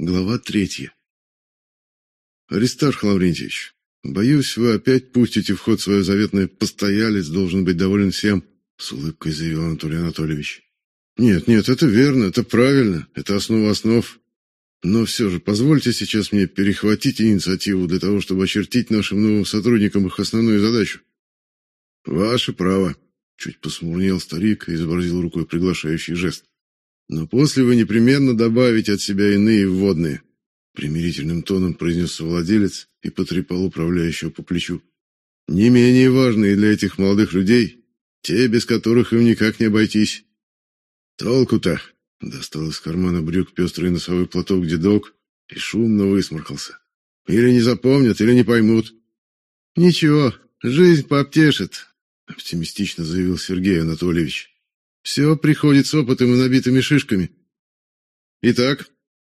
Глава третья. Аристарх Лаврентьевич, боюсь, вы опять пустите в ход свое заветное «постоялец должен быть доволен всем», с улыбкой заявил Анатолий Анатольевич. Нет, нет, это верно, это правильно, это основа основ. Но все же позвольте сейчас мне перехватить инициативу для того, чтобы очертить нашим новым сотрудникам их основную задачу. Ваше право, чуть посмурнел старик и изобразил рукой приглашающий жест. Но после вы непременно добавите от себя иные вводные, примирительным тоном произнес владелец и потрепал управляющего по плечу. Не менее важные для этих молодых людей, те, без которых им никак не обойтись. Толку-то, достал из кармана брюк пестрый носовой платок дедок и шумно высморкался. Или не запомнят, или не поймут. Ничего, жизнь пообтешит, оптимистично заявил Сергей Анатольевич. Все приходит с опытом и набитыми шишками. Итак,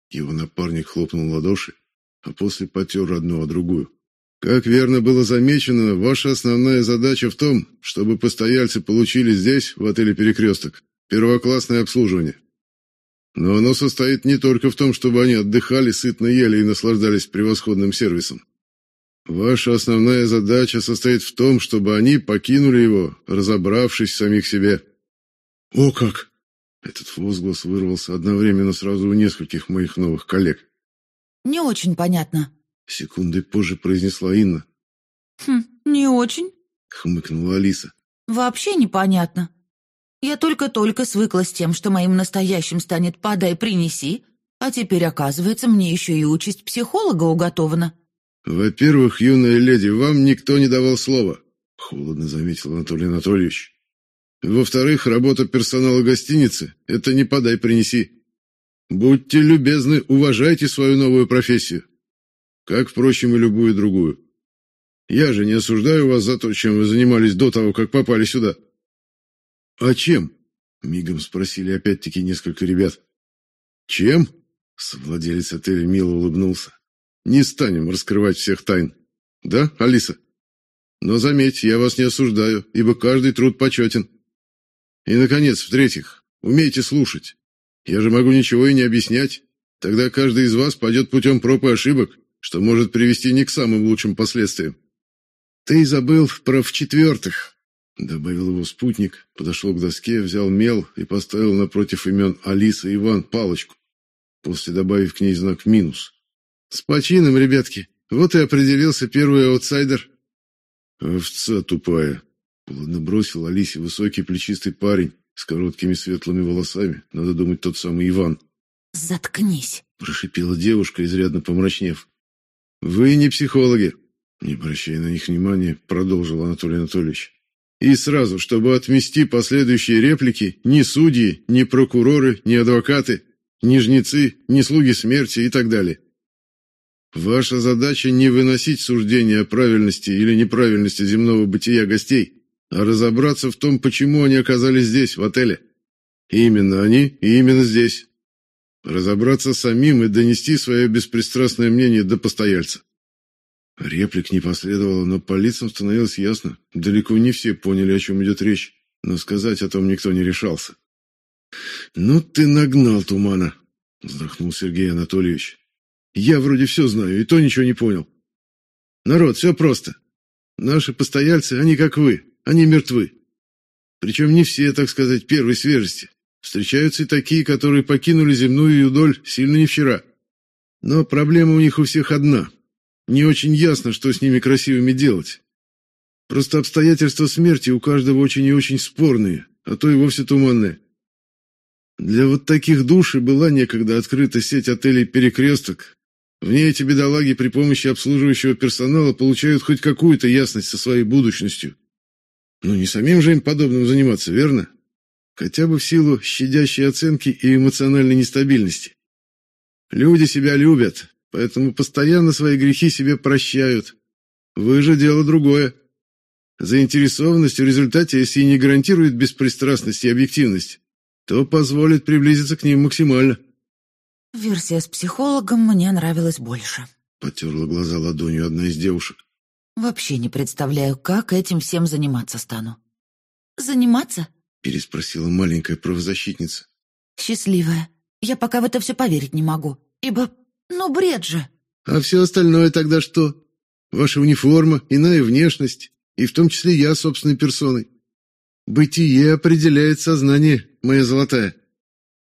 его напарник хлопнул ладоши, а после потер одну о другую. Как верно было замечено, ваша основная задача в том, чтобы постояльцы получили здесь, в отеле Перекресток, первоклассное обслуживание. Но оно состоит не только в том, чтобы они отдыхали, сытно ели и наслаждались превосходным сервисом. Ваша основная задача состоит в том, чтобы они покинули его, разобравшись в самих себе. «О как!» Этот возглас вырвался одновременно сразу у нескольких моих новых коллег. «Не очень понятно», — секунды позже произнесла Инна. «Хм, не очень», — хмыкнула Алиса. «Вообще непонятно. Я только-только свыкла с тем, что моим настоящим станет «подай, принеси», а теперь, оказывается, мне еще и участь психолога уготована». «Во-первых, юная леди, вам никто не давал слова», — холодно заметил Анатолий Анатольевич. Во-вторых, работа персонала гостиницы – это не подай, принеси. Будьте любезны, уважайте свою новую профессию. Как, впрочем, и любую другую. Я же не осуждаю вас за то, чем вы занимались до того, как попали сюда. А чем? Мигом спросили опять-таки несколько ребят. Чем? Совладелец отеля мило улыбнулся. Не станем раскрывать всех тайн. Да, Алиса? Но заметьте, я вас не осуждаю, ибо каждый труд почетен. И, наконец, в-третьих, умейте слушать. Я же могу ничего и не объяснять. Тогда каждый из вас пойдет путем проб и ошибок, что может привести не к самым лучшим последствиям. Ты забыл про в-четвертых, добавил его спутник, подошел к доске, взял мел и поставил напротив имен Алиса и Иван палочку, после добавив к ней знак минус. С почином, ребятки. Вот и определился первый аутсайдер. Овца тупая, Холодно бросил Алисе высокий плечистый парень с короткими светлыми волосами. Надо думать, тот самый Иван. «Заткнись!» – прошипела девушка, изрядно помрачнев. «Вы не психологи!» Не обращая на них внимания, продолжил Анатолий Анатольевич. «И сразу, чтобы отмести последующие реплики, ни судьи, ни прокуроры, ни адвокаты, ни жнецы, ни слуги смерти и так далее. Ваша задача не выносить суждения о правильности или неправильности земного бытия гостей, а разобраться в том, почему они оказались здесь, в отеле. именно они, и именно здесь. Разобраться самим и донести свое беспристрастное мнение до постояльца. Реплик не последовало, но по лицам становилось ясно. Далеко не все поняли, о чем идет речь, но сказать о том никто не решался. «Ну ты нагнал тумана», — вздохнул Сергей Анатольевич. «Я вроде все знаю, и то ничего не понял. Народ, все просто. Наши постояльцы, они как вы, они мертвы. Причем не все, так сказать, первой свежести. Встречаются и такие, которые покинули земную юдоль сильно не вчера. Но проблема у них у всех одна. Не очень ясно, что с ними красивыми делать. Просто обстоятельства смерти у каждого очень и очень спорные, а то и вовсе туманные. Для вот таких душ и была некогда открыта сеть отелей «Перекресток». В ней эти бедолаги при помощи обслуживающего персонала получают хоть какую-то ясность со своей будущностью. Ну, не самим же им подобным заниматься, верно? Хотя бы в силу щадящей оценки и эмоциональной нестабильности. Люди себя любят, поэтому постоянно свои грехи себе прощают. Вы же дело другое. Заинтересованность в результате, если и не гарантирует беспристрастность и объективность, то позволит приблизиться к ним максимально. Версия с психологом мне нравилась больше. Потерла глаза ладонью одна из девушек. Вообще не представляю, как этим всем заниматься стану. Заниматься? переспросила маленькая правозащитница. Счастливая. Я пока в это все поверить не могу, ибо Ну, бред же. А все остальное тогда что? Ваша униформа, иная внешность, и в том числе я собственной персоной. Бытие определяет сознание, моя золотая.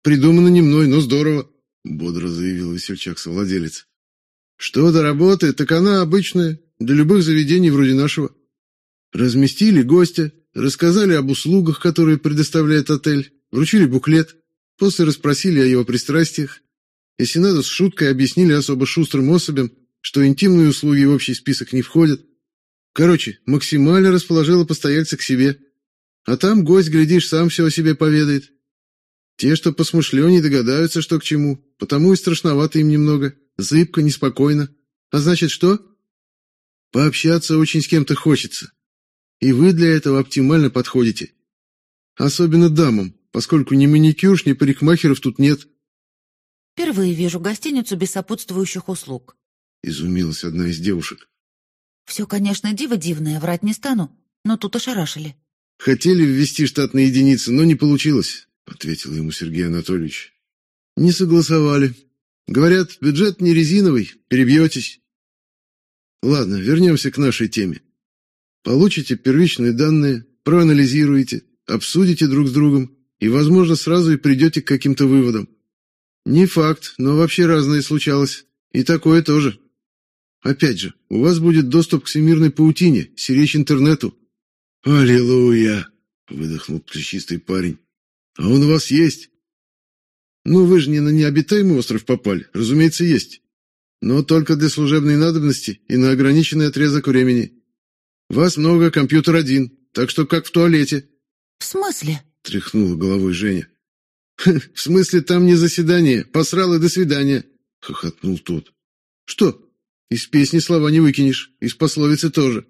Придумано не мной, но здорово, бодро заявил весельчак-совладелец. Что до работы, так она обычная, для любых заведений вроде нашего. Разместили гостя, рассказали об услугах, которые предоставляет отель, вручили буклет, после расспросили о его пристрастиях. Если надо, с шуткой объяснили особо шустрым особям, что интимные услуги в общий список не входят. Короче, максимально расположила постояльца к себе. А там гость, глядишь, сам все о себе поведает. Те, что посмышленнее, догадаются, что к чему, потому и страшновато им немного, зыбко, неспокойно. А значит, что? Пообщаться очень с кем-то хочется. И вы для этого оптимально подходите. Особенно дамам, поскольку ни маникюрш, ни парикмахеров тут нет. Впервые вижу гостиницу без сопутствующих услуг. Изумилась одна из девушек. Все, конечно, диво дивное, врать не стану, но тут ошарашили. Хотели ввести штатные единицы, но не получилось, ответил ему Сергей Анатольевич. Не согласовали. Говорят, бюджет не резиновый, перебьетесь. Ладно, вернемся к нашей теме. Получите первичные данные, проанализируете, обсудите друг с другом и, возможно, сразу и придете к каким-то выводам. Не факт, но вообще разное случалось. И такое тоже. Опять же, у вас будет доступ к всемирной паутине, сиречь интернету. Аллилуйя, выдохнул плечистый парень. А он у вас есть? Ну, вы же не на необитаемый остров попали, разумеется, есть. Но только для служебной надобности и на ограниченный отрезок времени. Вас много, компьютер один, так что как в туалете. В смысле? Тряхнула головой Женя. В смысле, там не заседание, посрал и до свидания, хохотнул тот. Что? Из песни слова не выкинешь, из пословицы тоже.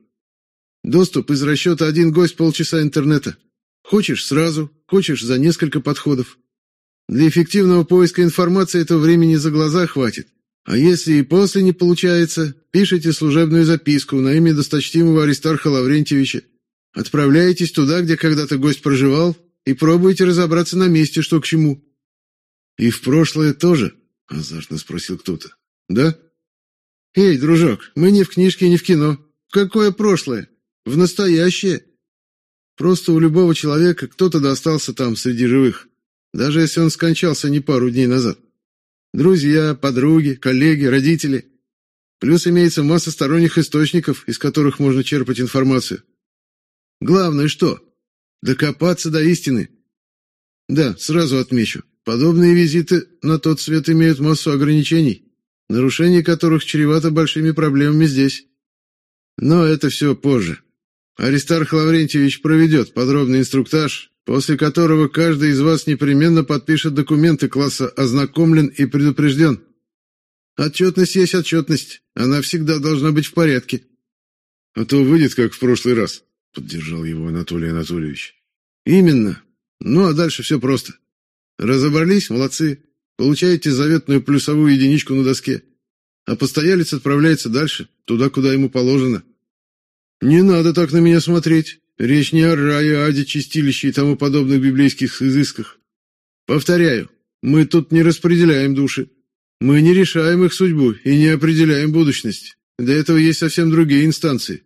Доступ из расчета один гость полчаса интернета. Хочешь сразу, хочешь за несколько подходов. Для эффективного поиска информации этого времени за глаза хватит. А если и после не получается, пишите служебную записку на имя досточтимого Аристарха Лаврентьевича. Отправляетесь туда, где когда-то гость проживал, и пробуете разобраться на месте, что к чему. И в прошлое тоже, азартно спросил кто-то. Да? Эй, дружок, мы не в книжке, не в кино. Какое прошлое? В настоящее. Просто у любого человека кто-то достался там среди живых, даже если он скончался не пару дней назад. Друзья, подруги, коллеги, родители. Плюс имеется масса сторонних источников, из которых можно черпать информацию. Главное что? Докопаться до истины. Да, сразу отмечу. Подобные визиты на тот свет имеют массу ограничений, нарушение которых чревато большими проблемами здесь. Но это все позже. Аристарх Лаврентьевич проведет подробный инструктаж, после которого каждый из вас непременно подпишет документы класса «Ознакомлен и предупрежден». Отчетность есть отчетность, она всегда должна быть в порядке. А то выйдет, как в прошлый раз, поддержал его Анатолий Анатольевич. Именно. Ну а дальше все просто. Разобрались, молодцы. Получаете заветную плюсовую единичку на доске. А постоялец отправляется дальше, туда, куда ему положено. Не надо так на меня смотреть. Речь не о рае, аде, чистилище и тому подобных библейских изысках. Повторяю, мы тут не распределяем души. Мы не решаем их судьбу и не определяем будущность. Для этого есть совсем другие инстанции.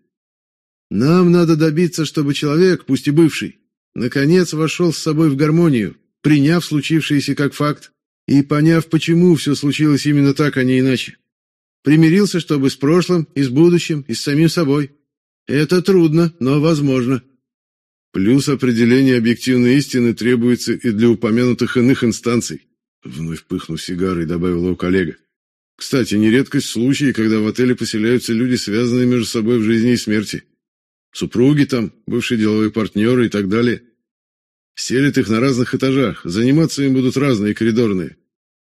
Нам надо добиться, чтобы человек, пусть и бывший, наконец вошел с собой в гармонию, приняв случившееся как факт и поняв, почему все случилось именно так, а не иначе. Примирился, чтобы с прошлым, и с будущим, и с самим собой. Это трудно, но возможно. Плюс определение объективной истины требуется и для упомянутых иных инстанций. Вновь пыхнув сигарой, добавил его коллега. Кстати, не редкость случаи, когда в отеле поселяются люди, связанные между собой в жизни и смерти. Супруги там, бывшие деловые партнеры и так далее. Селят их на разных этажах, заниматься им будут разные коридорные.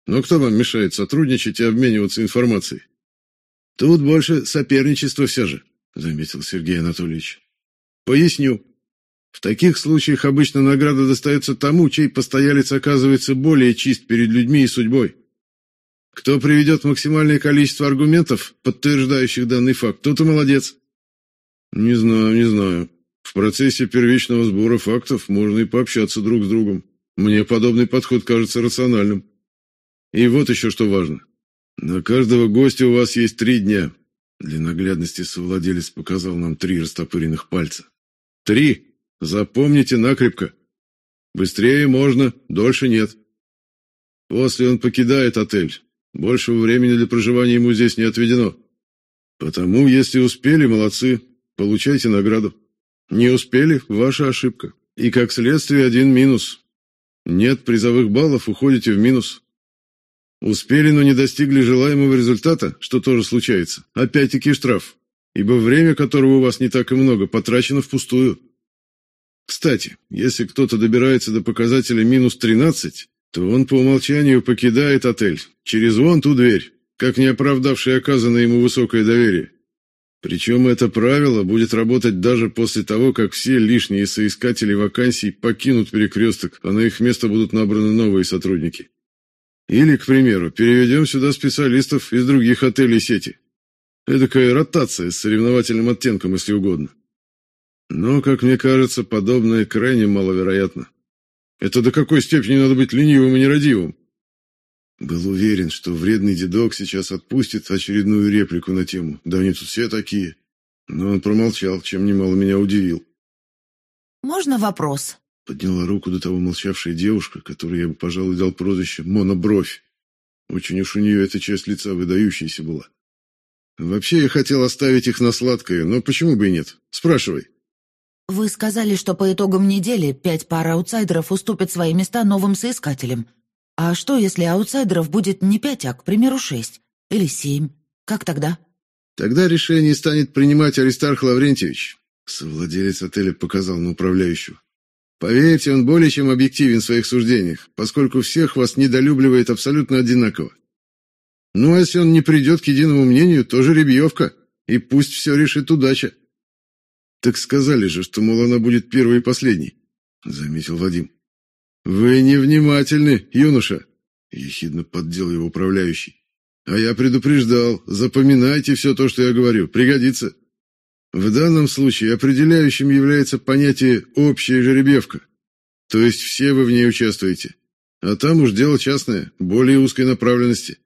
Но кто вам мешает сотрудничать и обмениваться информацией? Тут больше соперничество все же заметил Сергей Анатольевич. Поясню. В таких случаях обычно награда достается тому, чей постоялец оказывается более чист перед людьми и судьбой. Кто приведет максимальное количество аргументов, подтверждающих данный факт, тот и молодец. Не знаю, не знаю. В процессе первичного сбора фактов можно и пообщаться друг с другом. Мне подобный подход кажется рациональным. И вот еще что важно. На каждого гостя у вас есть три дня. Для наглядности совладелец показал нам три растопыренных пальца. Три! Запомните накрепко. Быстрее можно, дольше нет. После он покидает отель. Большего времени для проживания ему здесь не отведено. Потому, если успели, молодцы, получайте награду. Не успели – ваша ошибка. И, как следствие, один минус. Нет призовых баллов, уходите в минус. Успели, но не достигли желаемого результата, что тоже случается. Опять-таки штраф, ибо время, которого у вас не так и много, потрачено впустую. Кстати, если кто-то добирается до показателя минус 13, то он по умолчанию покидает отель через вон ту дверь, как не оправдавший оказанное ему высокое доверие. Причем это правило будет работать даже после того, как все лишние соискатели вакансий покинут перекресток, а на их место будут набраны новые сотрудники. Или, к примеру, переведем сюда специалистов из других отелей сети. Эдакая ротация с соревновательным оттенком, если угодно. Но, как мне кажется, подобное крайне маловероятно. Это до какой степени надо быть ленивым и нерадивым? Был уверен, что вредный дедок сейчас отпустит очередную реплику на тему «Да они тут все такие». Но он промолчал, чем немало меня удивил. «Можно вопрос?» Подняла руку до того молчавшая девушка, которой я бы, пожалуй, дал прозвище «Монобровь». Очень уж у нее эта часть лица выдающаяся была. Вообще, я хотел оставить их на сладкое, но почему бы и нет? Спрашивай. Вы сказали, что по итогам недели пять пар аутсайдеров уступят свои места новым соискателям. А что, если аутсайдеров будет не пять, а, к примеру, шесть или семь? Как тогда? Тогда решение станет принимать Аристарх Лаврентьевич. Совладелец отеля показал на управляющего. Поверьте, он более чем объективен в своих суждениях, поскольку всех вас недолюбливает абсолютно одинаково. Ну, а если он не придет к единому мнению, тоже ребьевка, и пусть все решит удача. Так сказали же, что, мол, она будет первой и последней, заметил Вадим. «Вы невнимательны, юноша», — ехидно поддел его управляющий. «А я предупреждал, запоминайте все то, что я говорю, пригодится». В данном случае определяющим является понятие «общая жеребьевка», то есть все вы в ней участвуете, а там уж дело частное, более узкой направленности.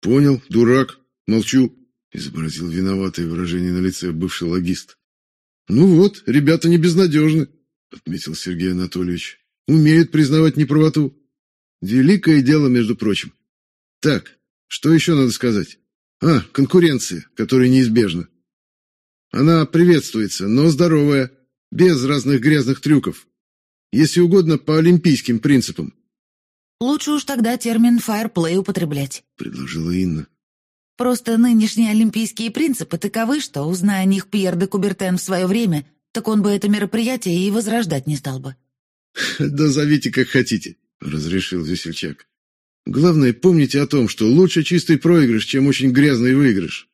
«Понял, дурак, молчу», — изобразил виноватое выражение на лице бывший логист. «Ну вот, ребята не безнадежны», — отметил Сергей Анатольевич умеют признавать неправоту. Великое дело, между прочим. Так, что еще надо сказать? А, конкуренция, которая неизбежна. Она приветствуется, но здоровая, без разных грязных трюков. Если угодно, по олимпийским принципам. «Лучше уж тогда термин «фаерплей» употреблять», — предложила Инна. «Просто нынешние олимпийские принципы таковы, что, узная о них Пьер де Кубертен в свое время, так он бы это мероприятие и возрождать не стал бы». «Да зовите как хотите», — разрешил весельчак. «Главное, помните о том, что лучше чистый проигрыш, чем очень грязный выигрыш.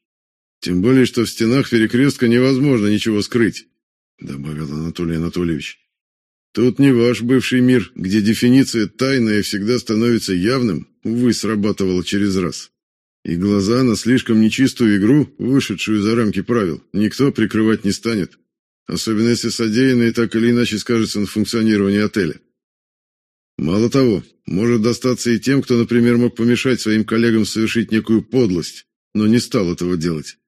Тем более, что в стенах перекрестка невозможно ничего скрыть», — добавил Анатолий Анатольевич. «Тут не ваш бывший мир, где дефиниция тайная всегда становится явным, увы, срабатывала через раз. И глаза на слишком нечистую игру, вышедшую за рамки правил, никто прикрывать не станет особенно если содеянное так или иначе скажется на функционировании отеля. Мало того, может достаться и тем, кто, например, мог помешать своим коллегам совершить некую подлость, но не стал этого делать.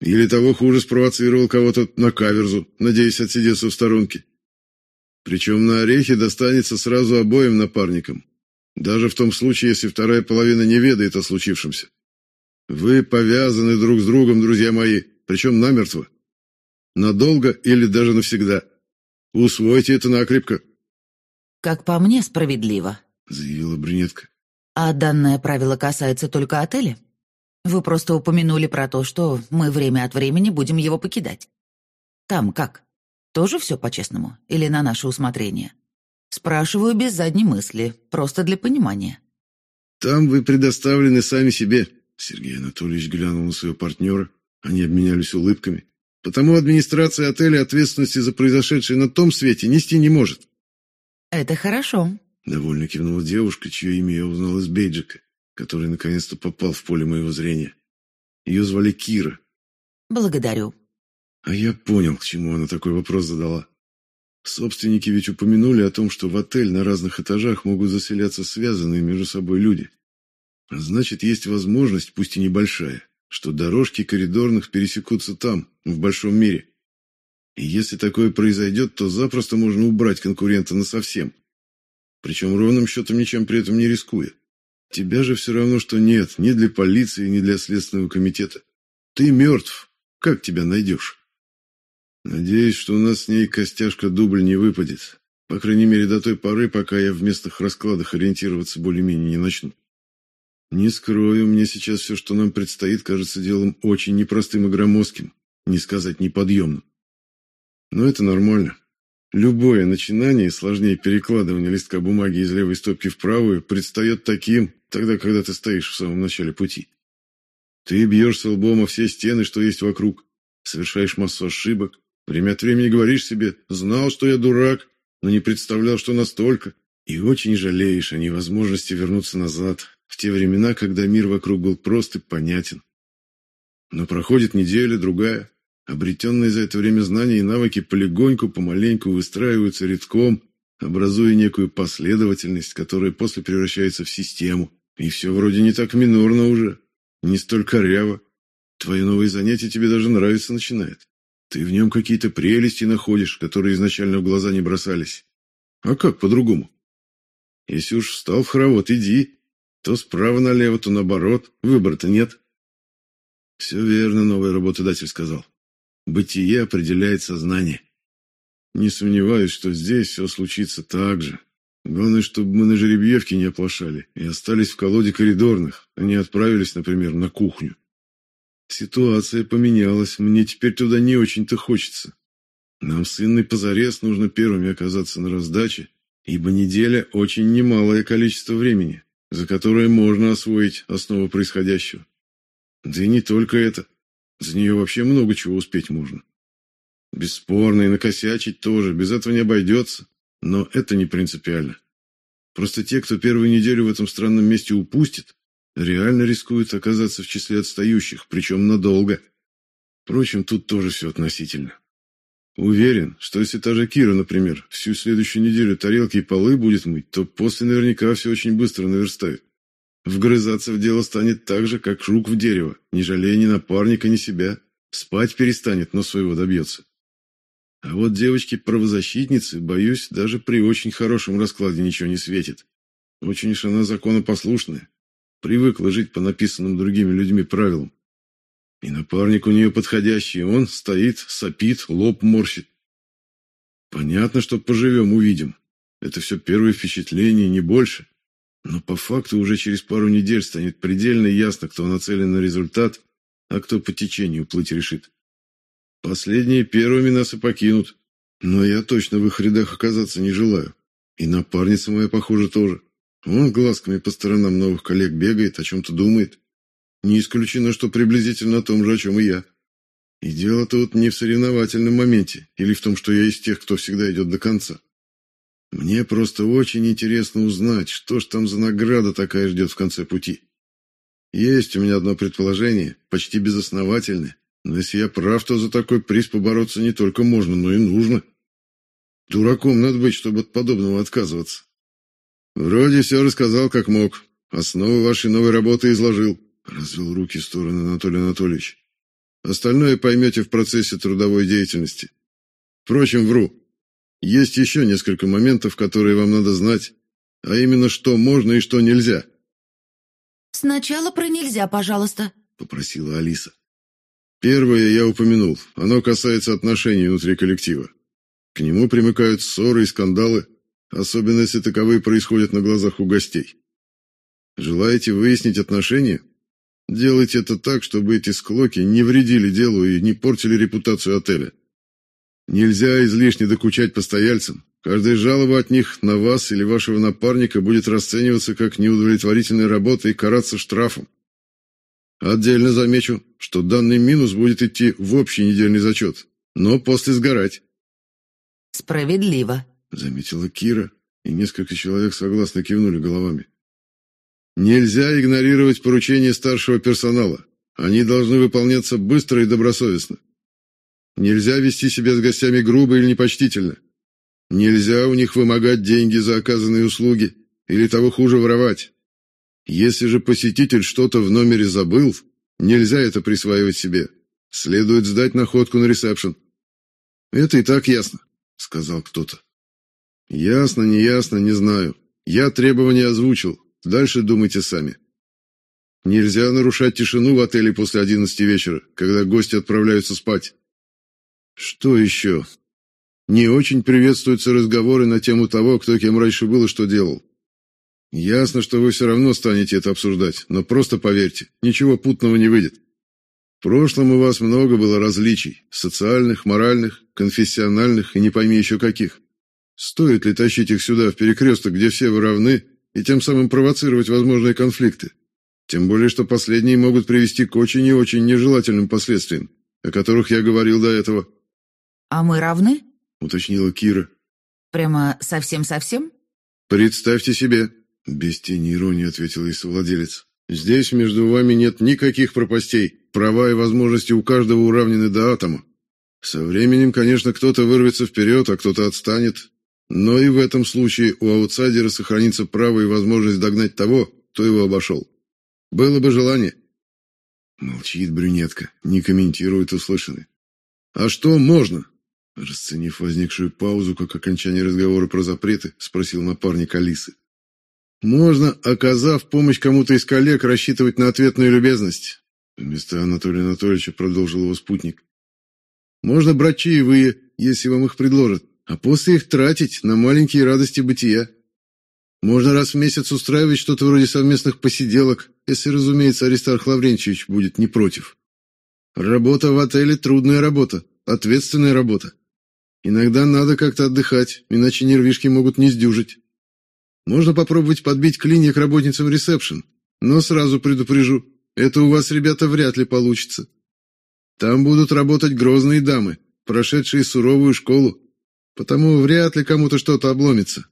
Или того хуже спровоцировал кого-то на каверзу, надеясь отсидеться в сторонке. Причем на орехи достанется сразу обоим напарникам, даже в том случае, если вторая половина не ведает о случившемся. Вы повязаны друг с другом, друзья мои, причем намертво. Надолго или даже навсегда. Усвойте это накрепко. Как по мне, справедливо, заявила брюнетка. А данное правило касается только отеля? Вы просто упомянули про то, что мы время от времени будем его покидать. Там как? Тоже все по-честному? Или на наше усмотрение? Спрашиваю без задней мысли, просто для понимания. Там вы предоставлены сами себе. Сергей Анатольевич глянул на своего партнера. Они обменялись улыбками. Потому администрация отеля ответственности за произошедшее на том свете нести не может. Это хорошо. Довольно кивнула девушка, чье имя я узнал из бейджика, который наконец-то попал в поле моего зрения. Ее звали Кира. Благодарю. А я понял, к чему она такой вопрос задала. Собственники ведь упомянули о том, что в отель на разных этажах могут заселяться связанные между собой люди. Значит, есть возможность, пусть и небольшая, что дорожки коридорных пересекутся там, в большом мире. И если такое произойдет, то запросто можно убрать конкурента насовсем. Причем ровным счетом ничем при этом не рискуя. Тебя же все равно, что нет, ни для полиции, ни для Следственного комитета. Ты мертв. Как тебя найдешь? Надеюсь, что у нас с ней костяшка дубль не выпадет. По крайней мере, до той поры, пока я в местных раскладах ориентироваться более-менее не начну. Не скрою, мне сейчас все, что нам предстоит, кажется делом очень непростым и громоздким, не сказать неподъемным. Но это нормально. Любое начинание сложнее перекладывания листка бумаги из левой стопки в правую предстает таким, тогда, когда ты стоишь в самом начале пути. Ты бьешься лбом о все стены, что есть вокруг, совершаешь массу ошибок, время от времени говоришь себе «знал, что я дурак, но не представлял, что настолько», и очень жалеешь о невозможности вернуться назад, в те времена, когда мир вокруг был прост и понятен. Но проходит неделя, другая, обретенные за это время знания и навыки полегоньку, помаленьку выстраиваются редком, образуя некую последовательность, которая после превращается в систему. И все вроде не так минорно уже, не столь коряво. Твое новое занятие тебе даже нравиться начинает. Ты в нем какие-то прелести находишь, которые изначально в глаза не бросались. А как по-другому? Если уж встал в хоровод, иди. То справа налево, то наоборот. Выбора-то нет. Все верно, новый работодатель сказал. Бытие определяет сознание. Не сомневаюсь, что здесь все случится так же. Главное, чтобы мы на жеребьевке не оплошали и остались в колоде коридорных, а не отправились, например, на кухню. Ситуация поменялась, мне теперь туда не очень-то хочется. Нам с Инной позарез нужно первыми оказаться на раздаче, ибо неделя – очень немалое количество времени, за которое можно освоить основу происходящего. Да и не только это. За нее вообще много чего успеть можно. Бесспорно, и накосячить тоже, без этого не обойдется. Но это не принципиально. Просто те, кто первую неделю в этом странном месте упустит, реально рискуют оказаться в числе отстающих, причем надолго. Впрочем, тут тоже все относительно. Уверен, что если та же Кира, например, всю следующую неделю тарелки и полы будет мыть, то после наверняка все очень быстро наверстает. Вгрызаться в дело станет так же, как жук в дерево, не жалея ни напарника, ни себя. Спать перестанет, но своего добьется. А вот девочке-правозащитнице, боюсь, даже при очень хорошем раскладе ничего не светит. Очень уж она законопослушная. Привыкла жить по написанным другими людьми правилам. И напарник у нее подходящий, он стоит, сопит, лоб морщит. Понятно, что поживем, увидим. Это все первое впечатление, не больше. Но по факту уже через пару недель станет предельно ясно, кто нацелен на результат, а кто по течению плыть решит. Последние первыми нас и покинут. Но я точно в их рядах оказаться не желаю. И напарница моя, похоже, тоже. Он глазками по сторонам новых коллег бегает, о чем-то думает. Не исключено, что приблизительно о том же, о чем и я. И дело тут не в соревновательном моменте, или в том, что я из тех, кто всегда идет до конца. Мне просто очень интересно узнать, что ж там за награда такая ждет в конце пути. Есть у меня одно предположение, почти безосновательное, но если я прав, то за такой приз побороться не только можно, но и нужно. Дураком надо быть, чтобы от подобного отказываться. Вроде все рассказал, как мог. Основы вашей новой работы изложил. Развел руки в стороны Анатолий Анатольевич. Остальное поймете в процессе трудовой деятельности. Впрочем, вру. Есть еще несколько моментов, которые вам надо знать, а именно, что можно и что нельзя. «Сначала про нельзя, пожалуйста», — попросила Алиса. Первое я упомянул. Оно касается отношений внутри коллектива. К нему примыкают ссоры и скандалы, особенно если таковые происходят на глазах у гостей. Желаете выяснить отношения? Делайте это так, чтобы эти склоки не вредили делу и не портили репутацию отеля. Нельзя излишне докучать постояльцам. Каждая жалоба от них на вас или вашего напарника будет расцениваться как неудовлетворительная работа и караться штрафом. Отдельно замечу, что данный минус будет идти в общий недельный зачет, но после сгорать. Справедливо, заметила Кира, и несколько человек согласно кивнули головами. Нельзя игнорировать поручения старшего персонала. Они должны выполняться быстро и добросовестно. Нельзя вести себя с гостями грубо или непочтительно. Нельзя у них вымогать деньги за оказанные услуги или того хуже воровать. Если же посетитель что-то в номере забыл, нельзя это присваивать себе. Следует сдать находку на ресепшн. Это и так ясно, сказал кто-то. Ясно, не ясно, не знаю. Я требования озвучил. Дальше думайте сами. Нельзя нарушать тишину в отеле после одиннадцати вечера, когда гости отправляются спать. Что еще? Не очень приветствуются разговоры на тему того, кто кем раньше был и что делал. Ясно, что вы все равно станете это обсуждать, но просто поверьте, ничего путного не выйдет. В прошлом у вас много было различий: социальных, моральных, конфессиональных и не пойми еще каких. Стоит ли тащить их сюда в перекресток, где все вы равны, и тем самым провоцировать возможные конфликты? Тем более, что последние могут привести к очень и очень нежелательным последствиям, о которых я говорил до этого. А мы равны? уточнила Кира. Прямо совсем-совсем? Представьте себе, без тени иронии ответил ей совладелец. Здесь между вами нет никаких пропастей. Права и возможности у каждого уравнены до атома. Со временем, конечно, кто-то вырвется вперед, а кто-то отстанет. Но и в этом случае у аутсайдера сохранится право и возможность догнать того, кто его обошел. Было бы желание. Молчит брюнетка, не комментирует услышанное. А что можно? Расценив возникшую паузу как окончание разговора про запреты, спросил напарник Алисы. Можно, оказав помощь кому-то из коллег, рассчитывать на ответную любезность. Вместо Анатолия Анатольевича продолжил его спутник. Можно брать чаевые, если вам их предложат, а после их тратить на маленькие радости бытия. Можно раз в месяц устраивать что-то вроде совместных посиделок, если, разумеется, Аристарх Лаврентьевич будет не против. Работа в отеле трудная работа, ответственная работа. Иногда надо как-то отдыхать, иначе нервишки могут не сдюжить. Можно попробовать подбить клинья к работницам ресепшн, но сразу предупрежу, это у вас, ребята, вряд ли получится. Там будут работать грозные дамы, прошедшие суровую школу, потому вряд ли кому-то что-то обломится.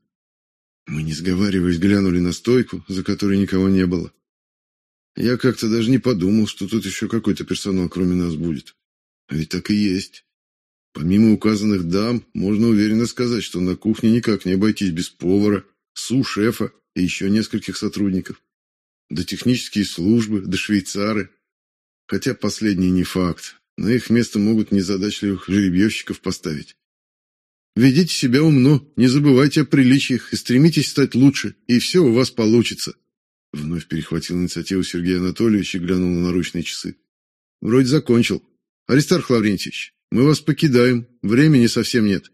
Мы, не сговариваясь, глянули на стойку, за которой никого не было. Я как-то даже не подумал, что тут еще какой-то персонал кроме нас будет. А ведь так и есть. Помимо указанных дам, можно уверенно сказать, что на кухне никак не обойтись без повара, су-шефа и еще нескольких сотрудников. До технические службы, до швейцары. Хотя последний не факт. На их место могут незадачливых жеребьевщиков поставить. Ведите себя умно, не забывайте о приличиях и стремитесь стать лучше, и все у вас получится. Вновь перехватил инициативу Сергей Анатольевич и глянул на наручные часы. Вроде закончил. Аристарх Лаврентьевич, мы вас покидаем, времени совсем нет.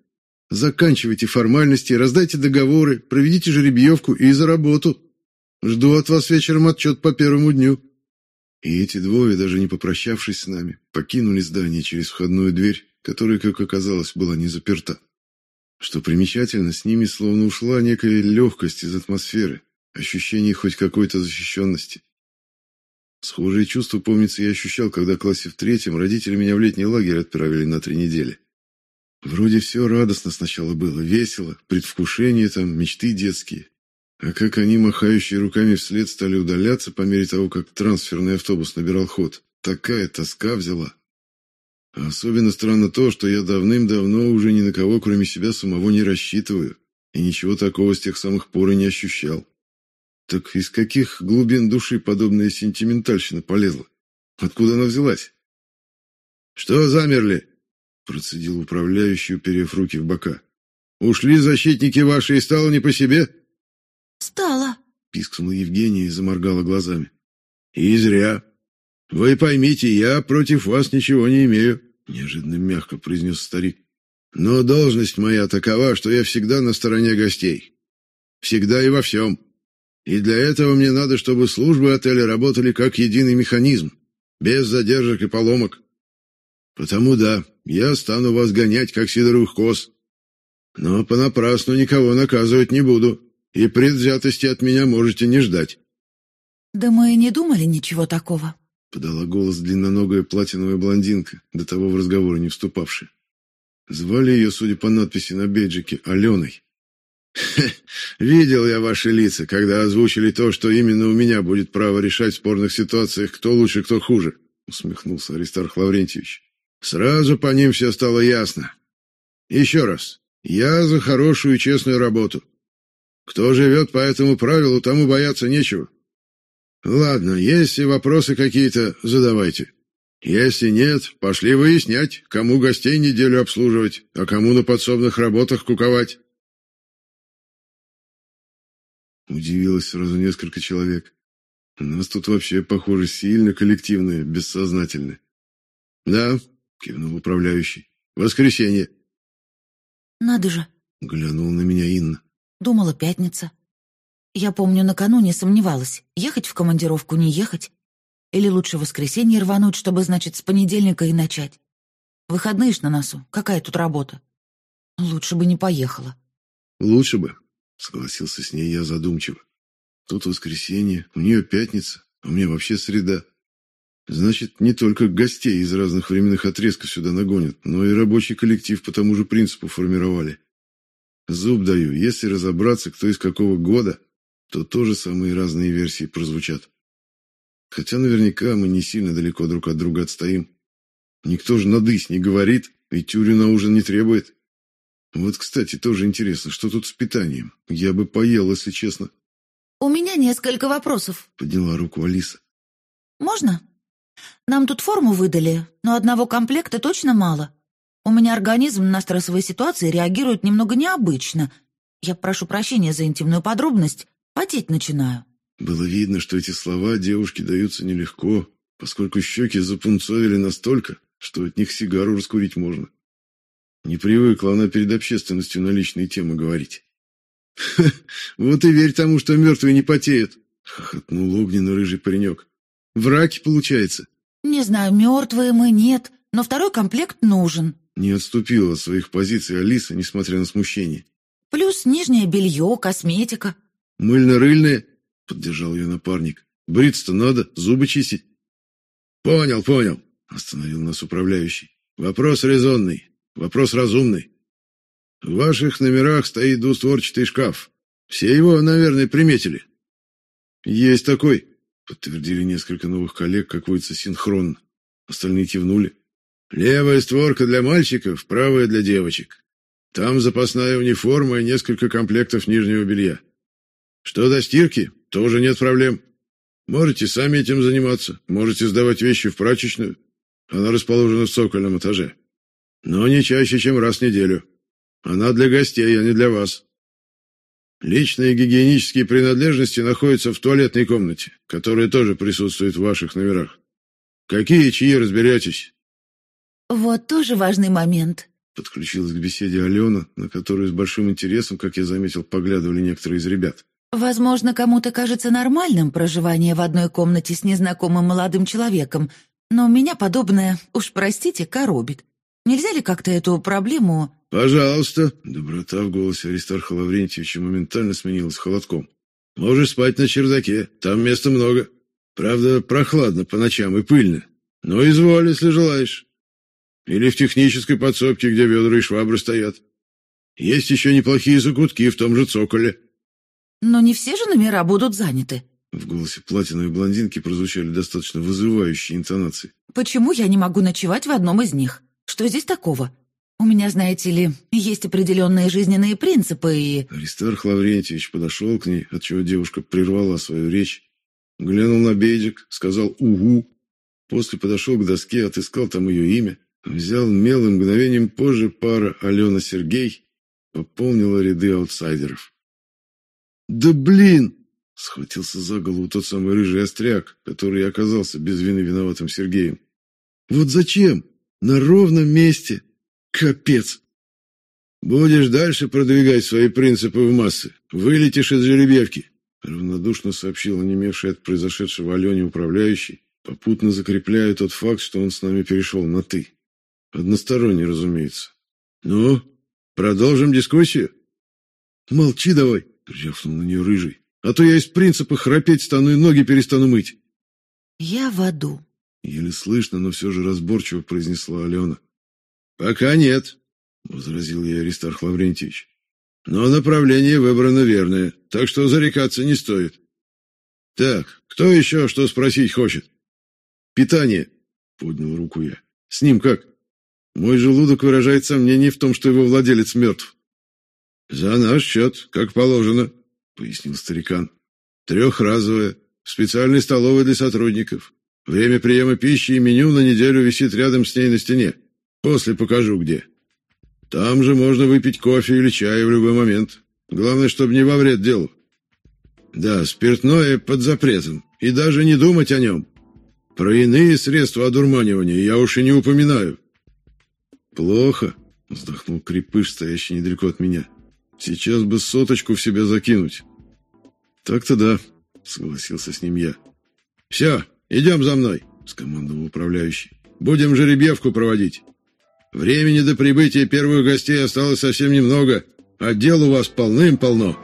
Заканчивайте формальности, раздайте договоры, проведите жеребьевку и за работу. Жду от вас вечером отчет по первому дню. И эти двое, даже не попрощавшись с нами, покинули здание через входную дверь, которая, как оказалось, была не заперта. Что примечательно, с ними словно ушла некая легкость из атмосферы, ощущение хоть какой-то защищенности. Схожие чувства, помнится, я ощущал, когда в классе в третьем родители меня в летний лагерь отправили на три недели. Вроде все радостно сначала было, весело, предвкушение там, мечты детские. А как они, махающие руками вслед, стали удаляться по мере того, как трансферный автобус набирал ход. Такая тоска взяла. А особенно странно то, что я давным-давно уже ни на кого, кроме себя самого, не рассчитываю. И ничего такого с тех самых пор и не ощущал. Так из каких глубин души подобная сентиментальщина полезла? Откуда она взялась? «Что замерли?» – процедил управляющий, уперев руки в бока. «Ушли защитники ваши и стало не по себе?» «Стало», – пискнула Евгения и заморгала глазами. «И зря. Вы поймите, я против вас ничего не имею», – неожиданно мягко произнес старик. «Но должность моя такова, что я всегда на стороне гостей. Всегда и во всем. И для этого мне надо, чтобы службы отеля работали как единый механизм, без задержек и поломок. Потому да, я стану вас гонять, как сидоровых коз. Но понапрасну никого наказывать не буду, и предвзятости от меня можете не ждать. Да мы не думали ничего такого, подала голос длинноногая платиновая блондинка, до того в разговор не вступавшая. Звали ее, судя по надписи на бейджике, Аленой. Видел я ваши лица, когда озвучили то, что именно у меня будет право решать в спорных ситуациях, кто лучше, кто хуже, усмехнулся Аристарх Лаврентьевич. Сразу по ним все стало ясно. Еще раз, я за хорошую и честную работу. Кто живет по этому правилу, тому бояться нечего. Ладно, если вопросы какие-то, задавайте. Если нет, пошли выяснять, кому гостей неделю обслуживать, а кому на подсобных работах куковать. Удивилось сразу несколько человек. У нас тут вообще, похоже, сильно коллективное, бессознательное. Да, кивнул управляющий. Воскресенье. Надо же, глянула на меня Инна. Думала, пятница. Я помню, накануне сомневалась, ехать в командировку, не ехать. Или лучше воскресенье рвануть, чтобы, значит, с понедельника и начать. Выходные ж на носу, какая тут работа? Лучше бы не поехала. Лучше бы, согласился с ней я задумчиво. Тут воскресенье, у нее пятница, а у меня вообще среда. Значит, не только гостей из разных временных отрезков сюда нагонят, но и рабочий коллектив по тому же принципу формировали. Зуб даю, если разобраться, кто из какого года, то тоже самые разные версии прозвучат. Хотя наверняка мы не сильно далеко друг от друга отстоим. Никто же надысь не говорит, и тюрю на ужин не требует. Вот, кстати, тоже интересно, что тут с питанием? Я бы поел, если честно. «У меня несколько вопросов», — подняла руку Алиса. «Можно? Нам тут форму выдали, но одного комплекта точно мало. У меня организм на стрессовые ситуации реагирует немного необычно. Я прошу прощения за интимную подробность, Потеть начинаю. Было видно, что эти слова девушке даются нелегко, поскольку щеки запунцовили настолько, что от них сигару раскурить можно. Не привыкла она перед общественностью на личные темы говорить. вот и верь тому, что мертвые не потеют!» — хохотнул огненно-рыжий паренек. «Враки, получается?» «Не знаю, мертвые мы, нет, но второй комплект нужен». Не отступила от своих позиций Алиса, несмотря на смущение. «Плюс нижнее белье, косметика. Мыльно-рыльные, поддержал ее напарник. Бриться-то надо, зубы чистить. Понял, понял, остановил нас управляющий. Вопрос резонный, вопрос разумный. В ваших номерах стоит двустворчатый шкаф. Все его, наверное, приметили. Есть такой, подтвердили несколько новых коллег, как водится, синхронно. Остальные кивнули. Левая створка для мальчиков, правая для девочек. Там запасная униформа и несколько комплектов нижнего белья. Что до стирки, тоже нет проблем. Можете сами этим заниматься, можете сдавать вещи в прачечную. Она расположена в цокольном этаже. Но не чаще, чем раз в неделю. Она для гостей, а не для вас. Личные гигиенические принадлежности находятся в туалетной комнате, которая тоже присутствует в ваших номерах. Какие чьи разберетесь? Вот тоже важный момент. Подключилась к беседе Алена, на которую с большим интересом, как я заметил, поглядывали некоторые из ребят. Возможно, кому-то кажется нормальным проживание в одной комнате с незнакомым молодым человеком, но меня подобное, уж простите, коробит. Нельзя ли как-то эту проблему... «Пожалуйста!» Доброта в голосе Аристарха Лаврентьевича моментально сменилась холодком. «Можешь спать на чердаке, там места много. Правда, прохладно по ночам и пыльно. Но изволь, если желаешь. Или в технической подсобке, где ведра и швабры стоят. Есть еще неплохие закутки в том же цоколе. Но не все же номера будут заняты. В голосе платиновой блондинки прозвучали достаточно вызывающие интонации. Почему я не могу ночевать в одном из них? Что здесь такого? У меня, знаете ли, есть определенные жизненные принципы и... Аристарх Лаврентьевич подошел к ней, отчего девушка прервала свою речь. Глянул на бейджик, сказал «Угу». После подошел к доске, отыскал там ее имя. Взял мел и мгновением позже пара Алена Сергей пополнила ряды аутсайдеров. «Да блин!» — схватился за голову тот самый рыжий остряк, который оказался без вины виноватым Сергеем. «Вот зачем? На ровном месте! Капец!» «Будешь дальше продвигать свои принципы в массы, вылетишь из жеребьевки», — равнодушно сообщил онемевший от произошедшего Алене управляющий, попутно закрепляя тот факт, что он с нами перешел на «ты». Односторонне, разумеется. «Ну, продолжим дискуссию?» «Молчи давай!» Рявкнул на нее рыжий. А то я из принципа храпеть стану и ноги перестану мыть. Я в аду. Еле слышно, но все же разборчиво произнесла Алена. Пока нет, возразил ей Аристарх Лаврентьевич. Но направление выбрано верное, так что зарекаться не стоит. Так, кто еще что спросить хочет? Питание, поднял руку я. С ним как? Мой желудок выражает сомнение в том, что его владелец мертв. «За наш счет, как положено», — пояснил старикан. «Трехразовое. специальной столовой для сотрудников. Время приема пищи и меню на неделю висит рядом с ней на стене. После покажу где. Там же можно выпить кофе или чай в любой момент. Главное, чтобы не во вред делу. Да, спиртное под запретом, и даже не думать о нем. Про иные средства одурманивания я уж и не упоминаю. Плохо, вздохнул крепыш, стоящий недалеко от меня. Сейчас бы соточку в себя закинуть. Так-то да, согласился с ним я. «Все, идем за мной, скомандовал управляющий. Будем жеребьевку проводить. Времени до прибытия первых гостей осталось совсем немного, а дел у вас полным-полно.